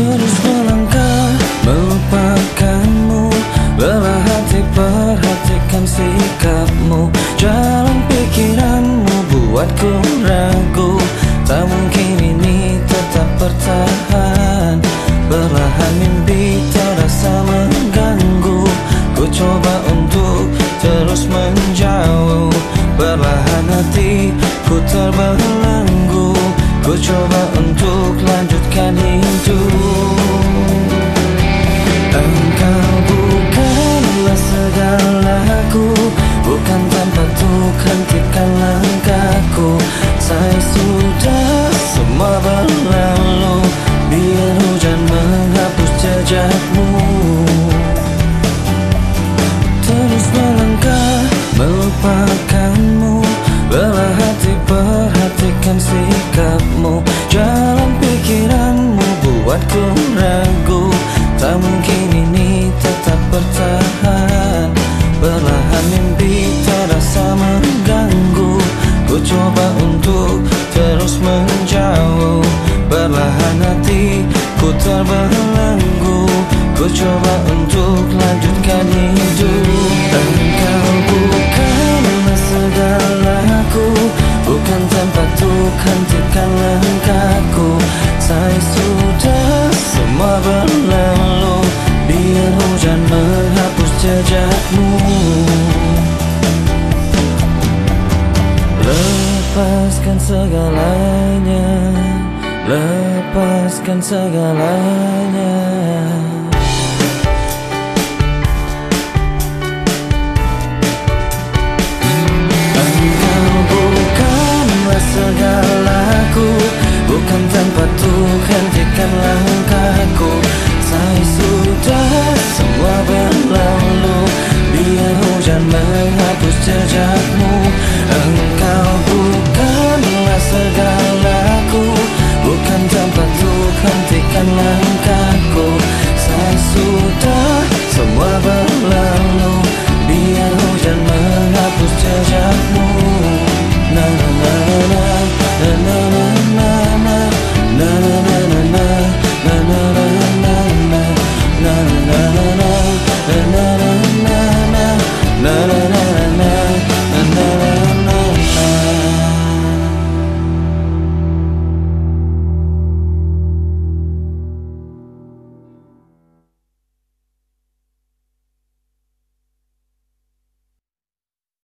Terus melangkah melupakanmu. Belah hati perhatikan sikapmu. Jalan pikiranmu buatku ragu. Tak mungkin ini tetap bertahan. Perlahan mimpi terasa mengganggu. Ku coba untuk terus menjauh. Perlahan hati ku terbelenggu. Ku coba lanjutkan hidup. Engkau bukanlah segalaku Bukan tanpa Tuhan hentikan langkahku. Saya sudah semua berlalu Biar hujan menghapus jejakmu. Terus melangkah melupakanmu pikiranmu buatku ragu. Tak mungkin ini tetap bertahan. Perlahan mimpi terasa mengganggu. Ku coba untuk terus menjauh. Perlahan hati ku terbelenggu. Ku coba untuk lanjutkan hidup sudah semua berlalu Biar hujan menghapus jejakmu. Lepaskan segalanya Lepaskan segalanya hentikan langkahku. Saya sudah semua berlalu. Biar hujan menghapus jejakmu. Engkau bukanlah segalaku. Bukan tempat untuk hentikan langkahku. Saya sudah semua berlalu.